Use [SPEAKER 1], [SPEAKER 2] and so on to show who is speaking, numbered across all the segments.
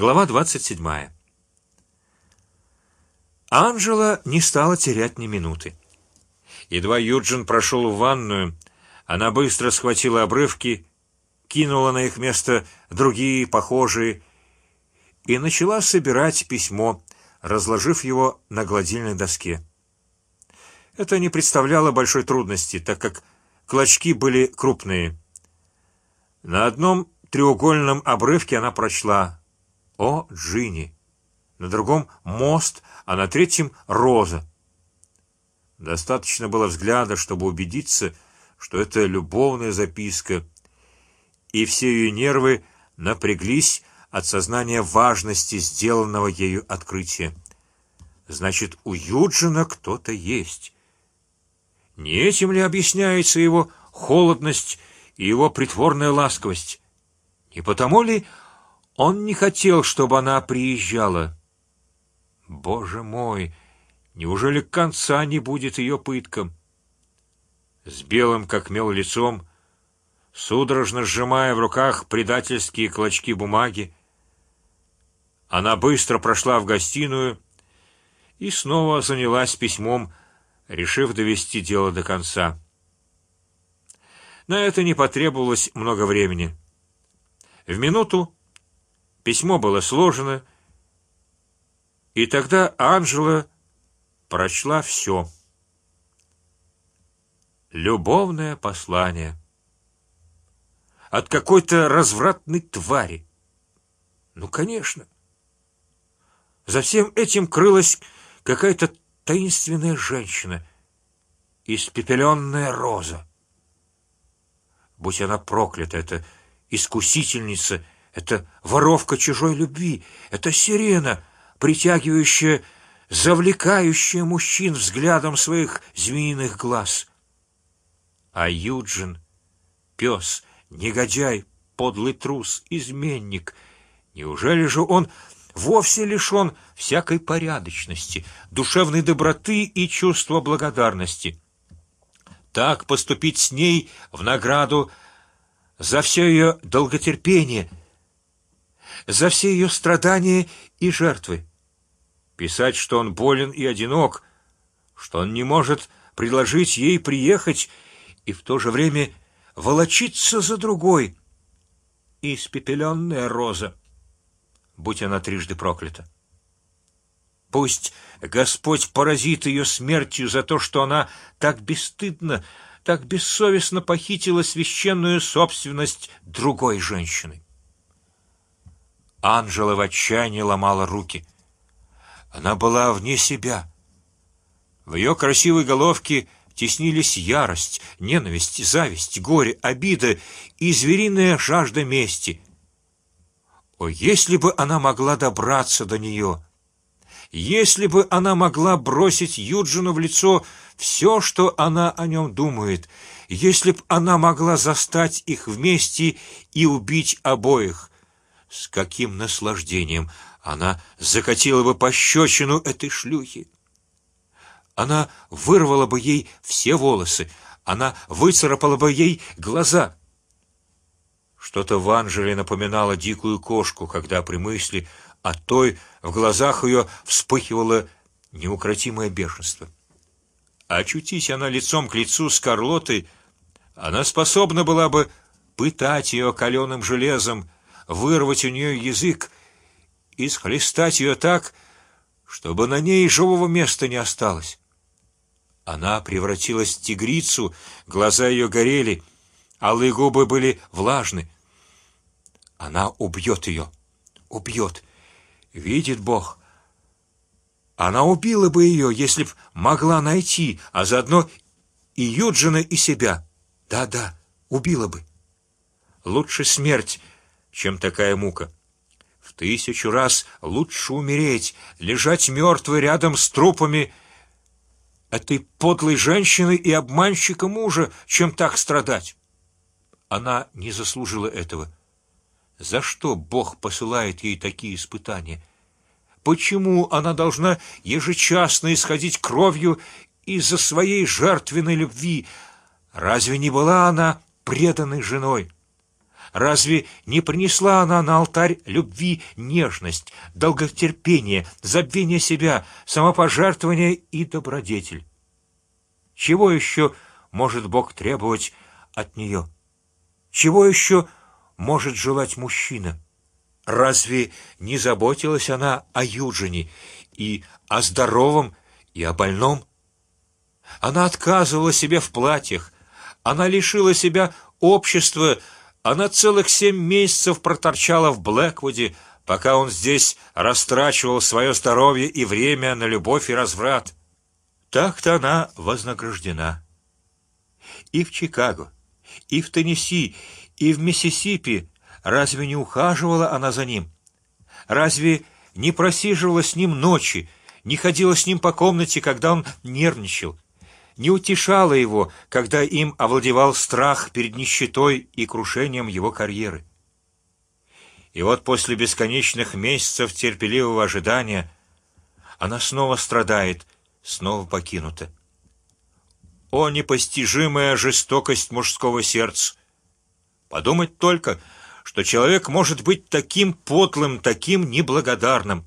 [SPEAKER 1] Глава двадцать седьмая. Анжела не стала терять ни минуты. Едва Юджин прошел в ванную, она быстро схватила обрывки, кинула на их место другие похожие и начала собирать письмо, разложив его на гладильной доске. Это не представляло большой трудности, так как клочки были крупные. На одном треугольном обрывке она прочла: "О Джинни", на другом мост, а на третьем роза. Достаточно было взгляда, чтобы убедиться, что это любовная записка, и все ее нервы напряглись от сознания важности сделанного ею открытия. Значит, у Юджина кто-то есть. Не этим ли объясняется его холодность и его притворная ласковость? Не потому ли он не хотел, чтобы она приезжала? Боже мой, неужели конца не будет ее пыткам? С белым как мел лицом, судорожно сжимая в руках предательские клочки бумаги, она быстро прошла в гостиную и снова занялась письмом, решив довести дело до конца. На это не потребовалось много времени. В минуту письмо было сложено и тогда Анжела прочла все. Любовное послание от какой-то развратной твари. Ну, конечно. За всем этим крылась какая-то таинственная женщина, испепеленная роза. Будь она проклята, эта искусительница, эта воровка чужой любви, эта сирена притягивающая, завлекающая мужчин взглядом своих змеиных глаз. А Юджин, пес, негодяй, подлый трус, изменник, неужели же он вовсе лишен всякой порядочности, душевной доброты и чувства благодарности? Так поступить с ней в награду за все ее долготерпение, за все ее страдания и жертвы писать, что он болен и одинок, что он не может предложить ей приехать, и в то же время волочиться за другой. Испепеленная роза, будь она трижды проклята. Пусть Господь поразит ее смертью за то, что она так бесстыдно, так бессовестно похитила священную собственность другой женщины. Анжела в отчаянии ломала руки. Она была вне себя. В ее красивой головке теснились ярость, ненависть, зависть, горе, обида и звериная жажда мести. О, если бы она могла добраться до нее! Если бы она могла бросить Юджину в лицо все, что она о нем думает, если б она могла застать их вместе и убить обоих, с каким наслаждением она закатила бы пощечину этой шлюхи. Она вырвала бы ей все волосы, она выцарапала бы ей глаза. Что-то в Анжеле напоминало дикую кошку, когда при мысли о той в глазах ее вспыхивало неукротимое бешенство. Очутись она лицом к лицу с Карлотой, она способна была бы пытать ее каленым железом, вырвать у нее язык и схлестать ее так, чтобы на ней живого места не осталось. Она превратилась в тигрицу, глаза ее горели, алые губы были влажны. Она убьет ее, убьет. Видит Бог. Она убила бы ее, если б могла найти, а заодно и Юджина и себя. Да, да, убила бы. Лучше смерть, чем такая мука. В тысячу раз лучше умереть, лежать мертвый рядом с трупами этой подлой женщины и обманщика мужа, чем так страдать. Она не заслужила этого. За что Бог посылает ей такие испытания? Почему она должна ежечасно исходить кровью из-за своей жертвенной любви? Разве не была она преданной женой? Разве не принесла она на алтарь любви нежность, долготерпение, забвение себя, самопожертвование и добродетель? Чего еще может Бог требовать от нее? Чего еще может желать мужчина? Разве не заботилась она о Юджине и о здоровом и о больном? Она отказывала себе в платьях, она лишила себя общества, она целых семь месяцев проторчала в Блэквуде, пока он здесь растрачивал свое здоровье и время на любовь и разврат. Так-то она вознаграждена. И в Чикаго, и в Теннесси, и в Миссисипи разве не ухаживала она за ним? Разве не просиживала с ним ночи, не ходила с ним по комнате, когда он нервничал? Не утешала его, когда им овладевал страх перед нищетой и крушением его карьеры. И вот после бесконечных месяцев терпеливого ожидания она снова страдает, снова покинута. О непостижимая жестокость мужского сердца! Подумать только, что человек может быть таким подлым, таким неблагодарным.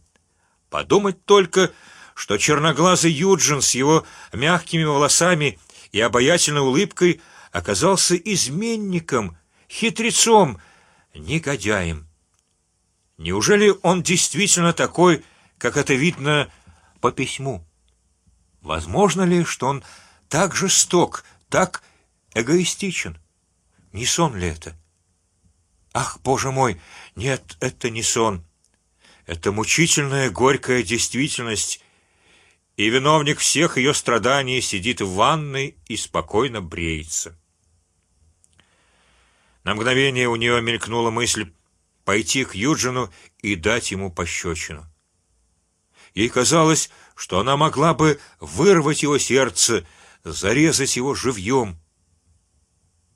[SPEAKER 1] Подумать только, что черноглазый Юджин с его мягкими волосами и обаятельной улыбкой оказался изменником, хитрецом, негодяем. Неужели он действительно такой, как это видно по письму? Возможно ли, что он так жесток, так эгоистичен? Не сон ли это? Ах, боже мой, нет, это не сон. Это мучительная горькая действительность, и виновник всех ее страданий сидит в ванной и спокойно бреется. На мгновение у нее мелькнула мысль пойти к Юджину и дать ему пощечину. Ей казалось, что она могла бы вырвать его сердце, зарезать его живьем.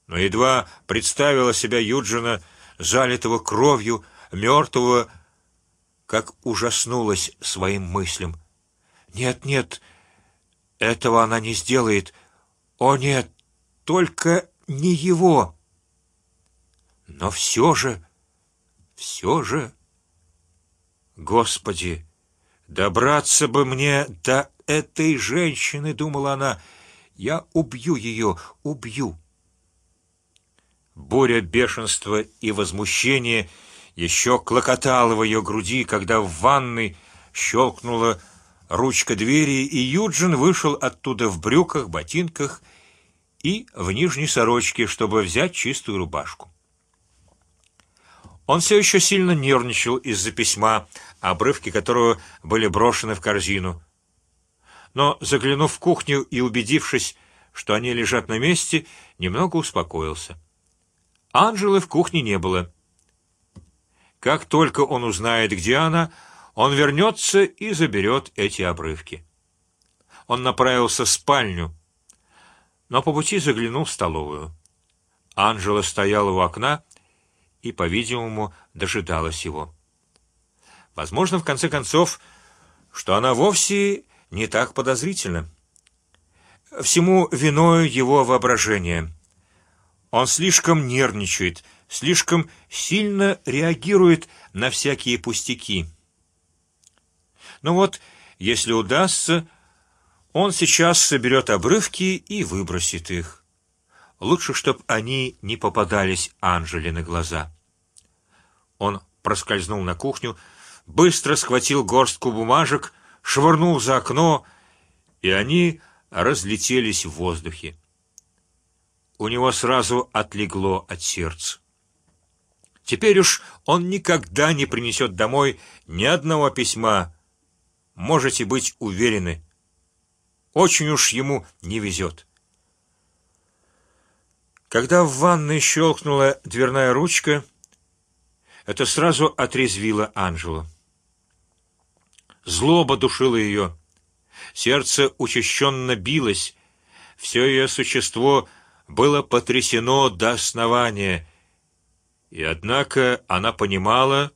[SPEAKER 1] Но едва представила себя Юджина залитого кровью, мертвого, как ужаснулась своим мыслям. Нет, нет, этого она не сделает. О нет, только не его. Но все же, все же, Господи, добраться бы мне до этой женщины, думала она. Я убью ее, убью. Буря бешенства и возмущения еще клокотала в ее груди, когда в ванной щелкнула ручка двери, и Юджин вышел оттуда в брюках, ботинках и в нижней сорочке, чтобы взять чистую рубашку. Он все еще сильно нервничал из-за письма, обрывки которого были брошены в корзину. Но заглянув в кухню и убедившись, что они лежат на месте, немного успокоился. Анжелы в кухне не было. Как только он узнает, где она, он вернется и заберет эти обрывки. Он направился в спальню, но по пути заглянул в столовую. Анжела стояла у окна и, по-видимому, дожидалась его. Возможно, в конце концов, что она вовсе не так подозрительна. Всему виною его воображение. Он слишком нервничает, слишком сильно реагирует на всякие пустяки. Ну вот, если удастся, он сейчас соберет обрывки и выбросит их. Лучше, чтоб они не попадались Анжели на глаза. Он проскользнул на кухню, быстро схватил горстку бумажек, швырнул за окно, и они разлетелись в воздухе. У него сразу отлегло от сердца. Теперь уж он никогда не принесет домой ни одного письма можете быть уверены. Очень уж ему не везет. Когда в ванной щелкнула дверная ручка, это сразу отрезвило Анжелу. Злоба душила ее, сердце учащенно билось, все ее существо было потрясено до основания, и однако она понимала,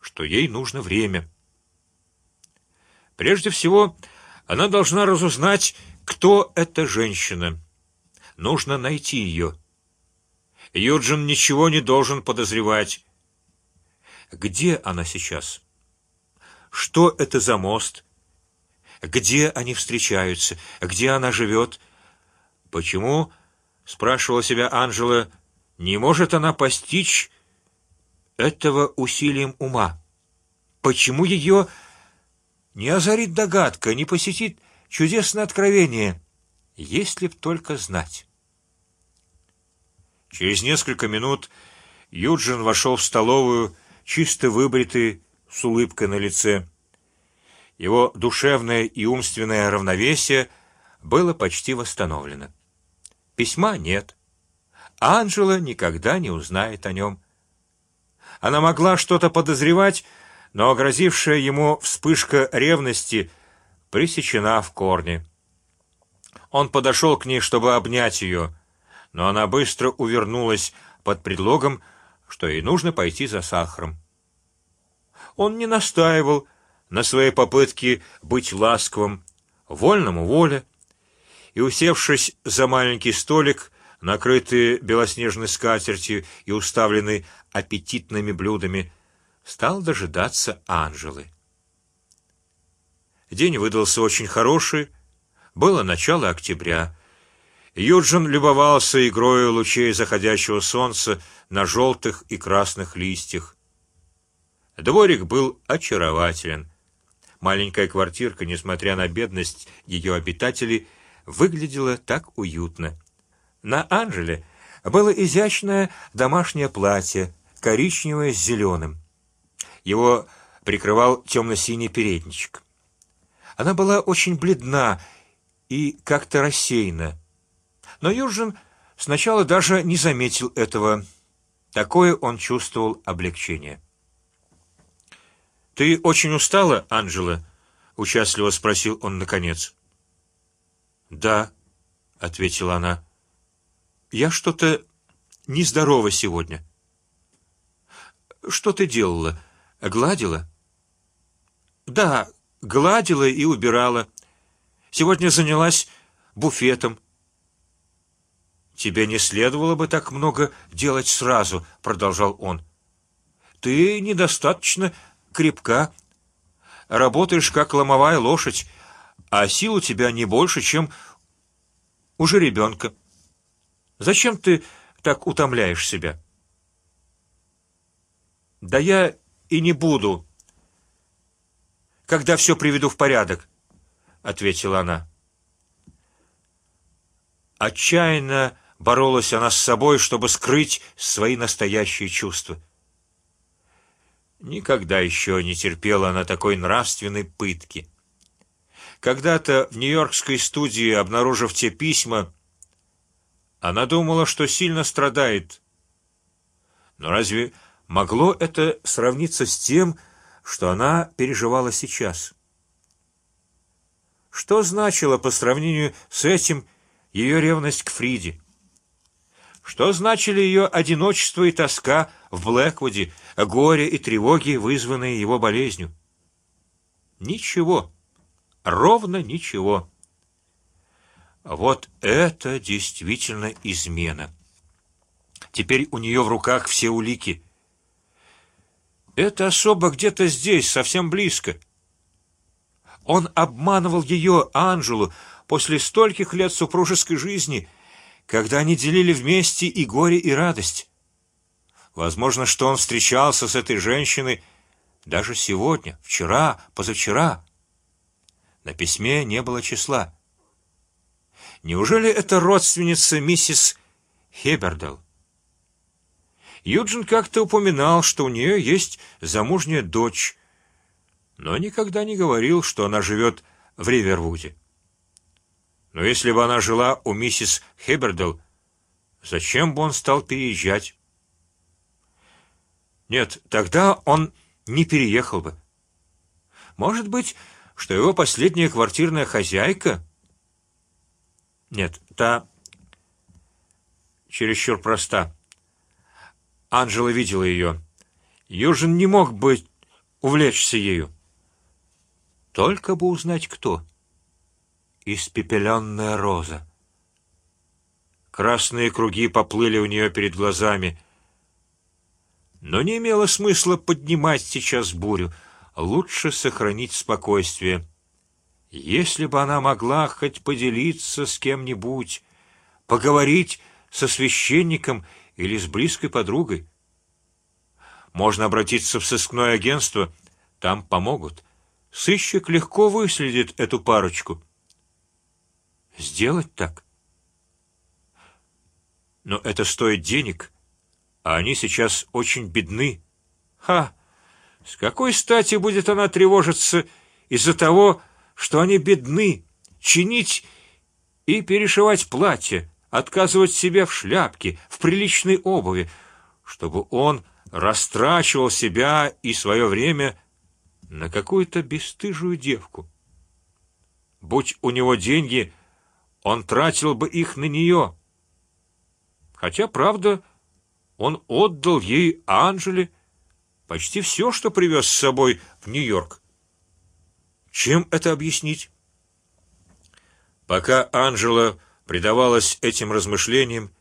[SPEAKER 1] что ей нужно время. Прежде всего, она должна разузнать, кто эта женщина. Нужно найти ее. Юджин ничего не должен подозревать. Где она сейчас? Что это за мост? Где они встречаются? Где она живет? Почему? спрашивала себя Анжела. Не может она постичь этого усилием ума? Почему ее не озарит догадка, не посетит чудесное откровение? Если б только знать. Через несколько минут Юджин вошел в столовую, чисто выбритый, с улыбкой на лице. Его душевное и умственное равновесие было почти восстановлено. Письма нет. Анжела никогда не узнает о нем. Она могла что-то подозревать, но грозившая ему вспышка ревности пресечена в корне. Он подошел к ней, чтобы обнять ее, но она быстро увернулась под предлогом, что ей нужно пойти за сахаром. Он не настаивал на своей попытке быть ласковым, вольному воля, и усевшись за маленький столик, накрытый белоснежной скатертью и уставленный аппетитными блюдами, стал дожидаться Анжелы. День выдался очень хороший, было начало октября. Юджин любовался игрой лучей заходящего солнца на желтых и красных листьях. Дворик был очарователен. Маленькая квартирка, несмотря на бедность ее обитателей, выглядела так уютно. На Анжеле было изящное домашнее платье, коричневое с зеленым. Его прикрывал темно-синий передничек. Она была очень бледна и как-то рассеяна, но Юджин сначала даже не заметил этого. Такое он чувствовал облегчение. Ты очень устала, Анжела? участливо спросил он наконец. Да, ответила она. Я что-то нездорова сегодня. Что ты делала? Гладила? Да, гладила и убирала. Сегодня занялась буфетом. Тебе не следовало бы так много делать сразу, продолжал он. Ты недостаточно крепка, работаешь как ломовая лошадь, а сил у тебя не больше, чем у жеребенка. Зачем ты так утомляешь себя? Да я и не буду, когда все приведу в порядок, ответила она. Отчаянно боролась она с собой, чтобы скрыть свои настоящие чувства. Никогда еще не терпела она такой нравственной пытки. Когда-то в нью-йоркской студии, обнаружив те письма, она думала, что сильно страдает. Но разве могло это сравниться с тем, что она переживала сейчас? Что значило по сравнению с этим ее ревность к Фриде? Что значили ее одиночество и тоска в Блэквуде, горе и тревоги, вызванные его болезнью? Ничего ровно ничего. Вот это действительно измена. Теперь у нее в руках все улики. Это особо где-то здесь, совсем близко. Он обманывал ее, Анжелу, после стольких лет супружеской жизни, когда они делили вместе и горе, и радость. Возможно, что он встречался с этой женщиной даже сегодня, вчера, позавчера. На письме не было числа. Неужели это родственница миссис Хебердел? Юджин как-то упоминал, что у нее есть замужняя дочь, но никогда не говорил, что она живет в Ривервуде. Но если бы она жила у миссис Хебердел, зачем бы он стал переезжать? Нет, тогда он не переехал бы. Может быть, что его последняя квартирная хозяйка? Нет, та чересчур проста. Анжела видела ее. Южин не мог быть увлечься ею. Только бы узнать, кто. Испепеленная роза. красные круги поплыли у нее перед глазами. Но не имело смысла поднимать сейчас бурю. Лучше сохранить спокойствие. Если бы она могла хоть поделиться с кем-нибудь, поговорить со священником или с близкой подругой, можно обратиться в сыскное агентство, там помогут. Сыщик легко выследит эту парочку. Сделать так. Но это стоит денег, а они сейчас очень бедны. Ха! С какой стати будет она тревожиться из-за того, что они бедны, чинить и перешивать платье, отказывать себе в шляпке, в приличной обуви, чтобы он растрачивал себя и свое время на какую-то бесстыжую девку. Будь у него деньги, он тратил бы их на нее. Хотя, правда, он отдал ей Анжеле почти все, что привез с собой в Нью-Йорк. Чем это объяснить? Пока Анжела предавалась этим размышлениям,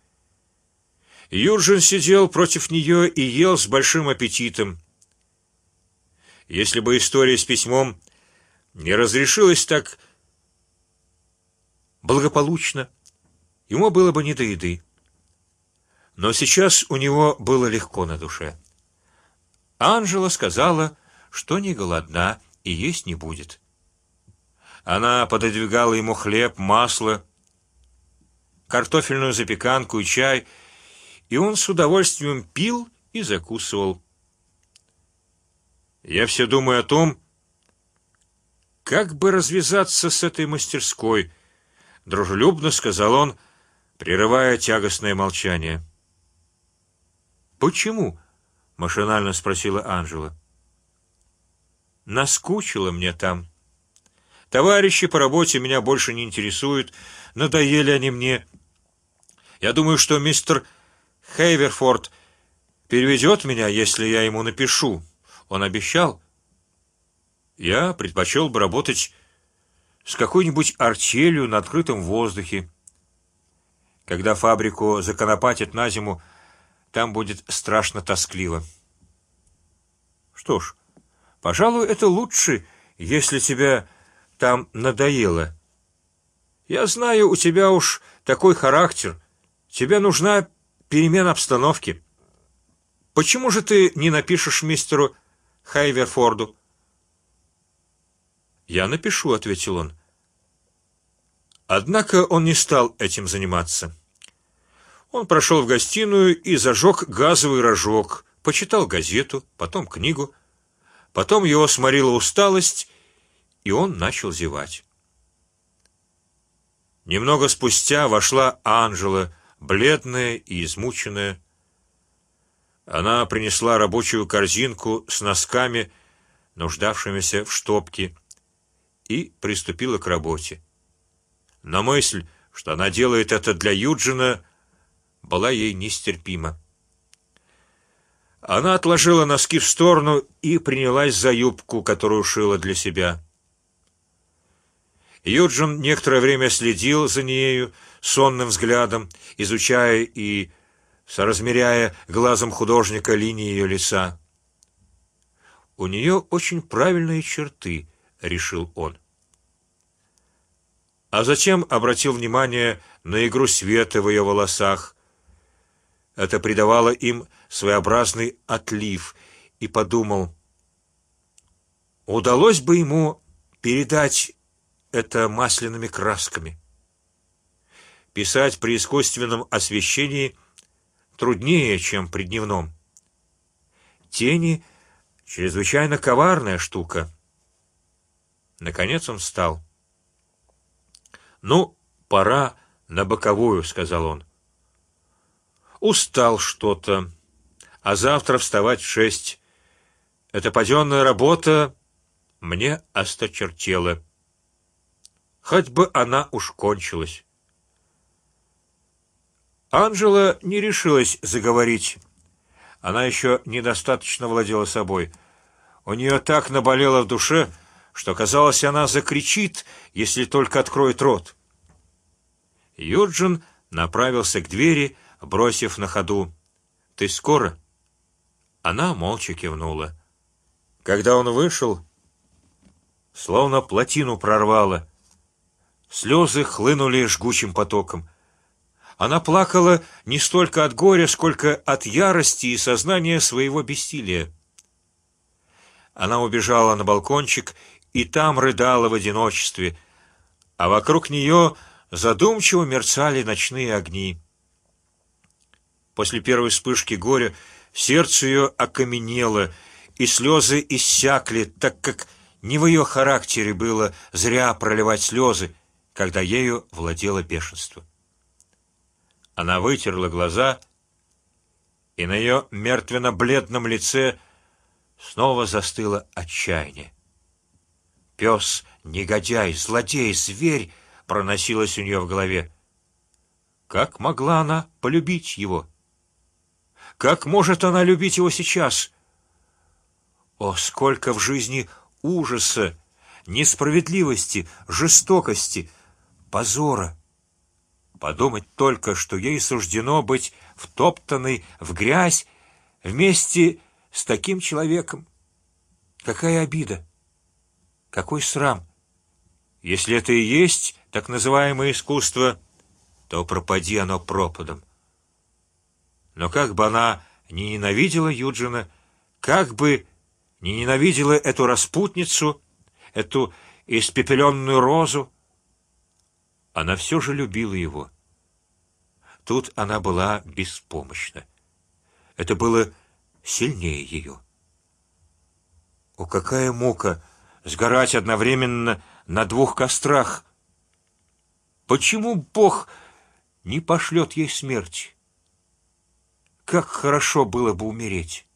[SPEAKER 1] Юржин сидел против нее и ел с большим аппетитом. Если бы история с письмом не разрешилась так благополучно, ему было бы не до еды. Но сейчас у него было легко на душе. Анжела сказала, что не голодна и есть не будет. Она пододвигала ему хлеб, масло, картофельную запеканку и чай и он с удовольствием пил и закусывал. Я все думаю о том, как бы развязаться с этой мастерской, дружелюбно сказал он, прерывая тягостное молчание. Почему? машинально спросила Анжела. Наскучило мне там. Товарищи по работе меня больше не интересуют, надоели они мне. Я думаю, что мистер Хейверфорд переведет меня, если я ему напишу. Он обещал. Я предпочел бы работать с какой-нибудь артелью на открытом воздухе. Когда фабрику законопатят на зиму, там будет страшно тоскливо. Что ж, пожалуй, это лучше, если тебя там надоело. Я знаю, у тебя уж такой характер. Тебе нужна перемена обстановки. Почему же ты не напишешь мистеру Хайверфорду? Я напишу, ответил он. Однако он не стал этим заниматься. Он прошел в гостиную и зажег газовый рожок, почитал газету, потом книгу, потом его сморила усталость, и он начал зевать. Немного спустя вошла Анжела бледная и измученная. Она принесла рабочую корзинку с носками, нуждавшимися в штопке, и приступила к работе. Но мысль, что она делает это для Юджина, была ей нестерпима. Она отложила носки в сторону и принялась за юбку, которую шила для себя. Юджин некоторое время следил за нею сонным взглядом, изучая и соразмеряя глазом художника линии ее лица. У нее очень правильные черты, решил он. А затем обратил внимание на игру света в ее волосах. Это придавало им своеобразный отлив, и подумал: удалось бы ему передать это масляными красками. Писать при искусственном освещении труднее, чем при дневном. Тени чрезвычайно коварная штука. Наконец он встал. Ну, пора на боковую, сказал он. Устал что-то, а завтра вставать в шесть. Эта паденная работа мне осточертела. Хоть бы она уж кончилась. Анжела не решилась заговорить. Она еще недостаточно владела собой. У нее так наболело в душе, что казалось, она закричит, если только откроет рот. Юджин направился к двери, бросив на ходу: "Ты скоро?" Она молча кивнула. Когда он вышел, словно плотину прорвало, слезы хлынули жгучим потоком. Она плакала не столько от горя, сколько от ярости и сознания своего бессилия. Она убежала на балкончик и там рыдала в одиночестве, а вокруг нее задумчиво мерцали ночные огни. После первой вспышки горя сердце ее окаменело, и слезы иссякли, так как не в ее характере было зря проливать слезы, когда ею владело бешенство. Она вытерла глаза, и на ее мертвенно-бледном лице снова застыло отчаяние. Пес, негодяй, злодей, зверь проносилось у нее в голове. Как могла она полюбить его? Как может она любить его сейчас? О, сколько в жизни ужаса, несправедливости, жестокости, позора! Подумать только, что ей суждено быть втоптанной в грязь вместе с таким человеком. Какая обида! Какой срам! Если это и есть так называемое искусство, то пропади оно пропадом. Но как бы она не ненавидела Юджина, как бы не ненавидела эту распутницу, эту испепеленную розу, она все же любила его. Тут она была беспомощна. Это было сильнее ее. О, какая мука сгорать одновременно на двух кострах! Почему Бог не пошлет ей смерти? Как хорошо было бы умереть!